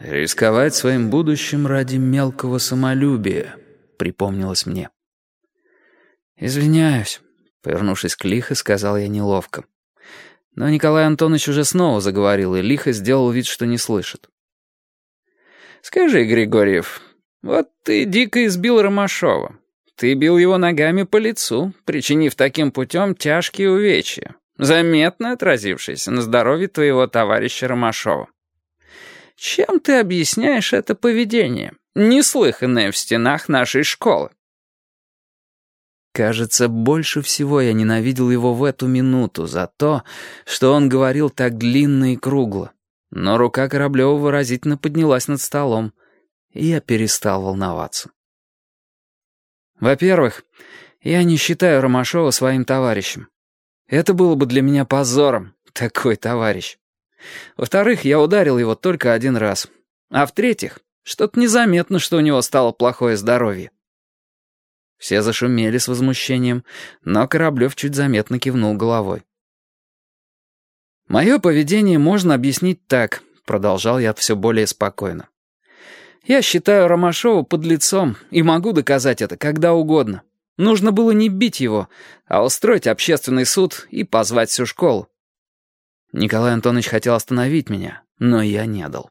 «Рисковать своим будущим ради мелкого самолюбия», — припомнилось мне. «Извиняюсь», — повернувшись к Лихо, сказал я неловко. Но Николай Антонович уже снова заговорил, и Лихо сделал вид, что не слышит. «Скажи, Григорьев, вот ты дико избил Ромашова. Ты бил его ногами по лицу, причинив таким путем тяжкие увечья, заметно отразившиеся на здоровье твоего товарища Ромашова. Чем ты объясняешь это поведение, неслыханное в стенах нашей школы? Кажется, больше всего я ненавидел его в эту минуту за то, что он говорил так длинно и кругло. Но рука Кораблева выразительно поднялась над столом, и я перестал волноваться. Во-первых, я не считаю Ромашова своим товарищем. Это было бы для меня позором, такой товарищ. Во-вторых, я ударил его только один раз. А в-третьих, что-то незаметно, что у него стало плохое здоровье. Все зашумели с возмущением, но Кораблев чуть заметно кивнул головой. «Мое поведение можно объяснить так», — продолжал я все более спокойно. «Я считаю Ромашова под лицом и могу доказать это когда угодно. Нужно было не бить его, а устроить общественный суд и позвать всю школу. Николай Антонович хотел остановить меня, но я не дал.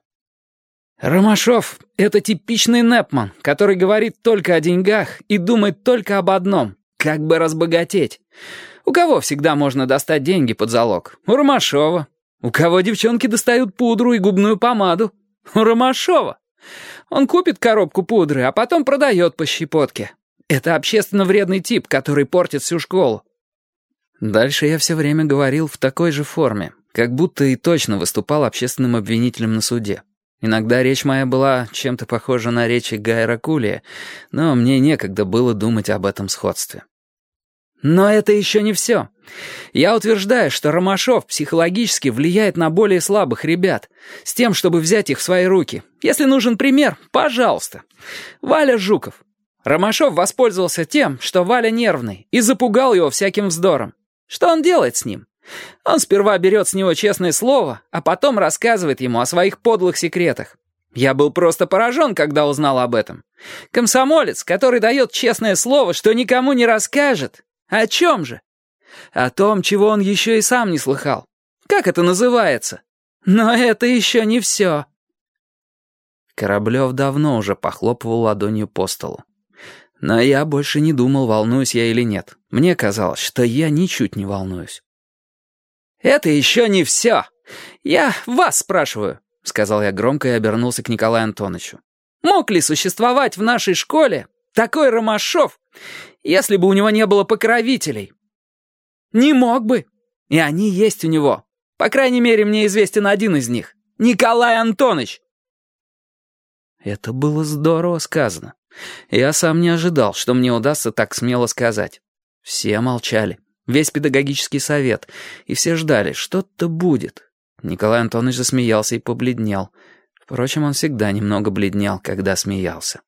«Ромашов — это типичный Непман, который говорит только о деньгах и думает только об одном — как бы разбогатеть. У кого всегда можно достать деньги под залог? У Ромашова. У кого девчонки достают пудру и губную помаду? У Ромашова. Он купит коробку пудры, а потом продает по щепотке. Это общественно вредный тип, который портит всю школу. Дальше я все время говорил в такой же форме, как будто и точно выступал общественным обвинителем на суде. Иногда речь моя была чем-то похожа на речи Гайра Кулия, но мне некогда было думать об этом сходстве. Но это еще не все. Я утверждаю, что Ромашов психологически влияет на более слабых ребят, с тем, чтобы взять их в свои руки. Если нужен пример, пожалуйста. Валя Жуков. Ромашов воспользовался тем, что Валя нервный, и запугал его всяким вздором. Что он делает с ним? Он сперва берет с него честное слово, а потом рассказывает ему о своих подлых секретах. Я был просто поражен, когда узнал об этом. Комсомолец, который дает честное слово, что никому не расскажет. О чем же? О том, чего он еще и сам не слыхал. Как это называется? Но это еще не все. Кораблев давно уже похлопывал ладонью по столу. Но я больше не думал, волнуюсь я или нет. Мне казалось, что я ничуть не волнуюсь. «Это еще не все. Я вас спрашиваю», — сказал я громко и обернулся к Николаю Антоновичу. «Мог ли существовать в нашей школе такой Ромашов, если бы у него не было покровителей?» «Не мог бы. И они есть у него. По крайней мере, мне известен один из них. Николай Антонович». Это было здорово сказано. Я сам не ожидал, что мне удастся так смело сказать. Все молчали весь педагогический совет, и все ждали, что-то будет. Николай Антонович засмеялся и побледнел. Впрочем, он всегда немного бледнел, когда смеялся.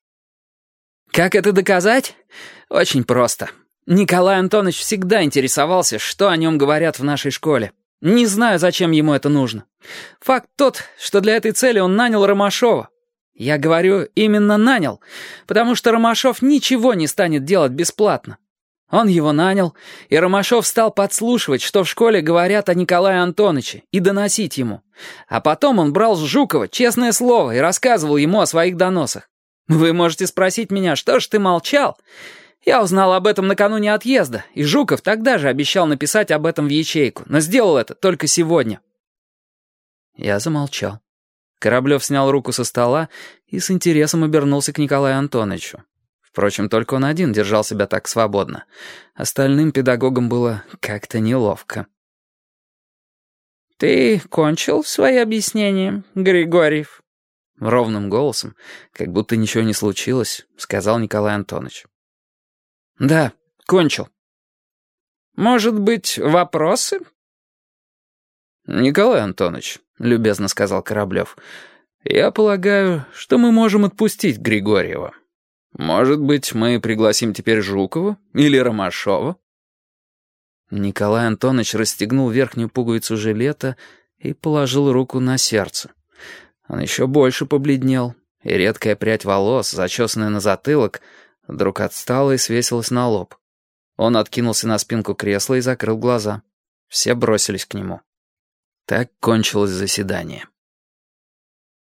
«Как это доказать? Очень просто. Николай Антонович всегда интересовался, что о нем говорят в нашей школе. Не знаю, зачем ему это нужно. Факт тот, что для этой цели он нанял Ромашова. Я говорю, именно нанял, потому что Ромашов ничего не станет делать бесплатно. Он его нанял, и Ромашов стал подслушивать, что в школе говорят о Николае Антоновиче, и доносить ему. А потом он брал с Жукова честное слово и рассказывал ему о своих доносах. Вы можете спросить меня, что ж ты молчал? Я узнал об этом накануне отъезда, и Жуков тогда же обещал написать об этом в ячейку, но сделал это только сегодня. Я замолчал. Кораблев снял руку со стола и с интересом обернулся к Николаю Антоновичу. Впрочем, только он один держал себя так свободно. Остальным педагогам было как-то неловко. «Ты кончил свои объяснения, Григорьев?» Ровным голосом, как будто ничего не случилось, сказал Николай Антонович. «Да, кончил». «Может быть, вопросы?» «Николай Антонович», — любезно сказал Кораблев, — «я полагаю, что мы можем отпустить Григорьева». Может быть, мы пригласим теперь Жукова или Ромашова?» Николай Антонович расстегнул верхнюю пуговицу жилета и положил руку на сердце. Он еще больше побледнел, и редкая прядь волос, зачесанная на затылок, вдруг отстала и свесилась на лоб. Он откинулся на спинку кресла и закрыл глаза. Все бросились к нему. Так кончилось заседание.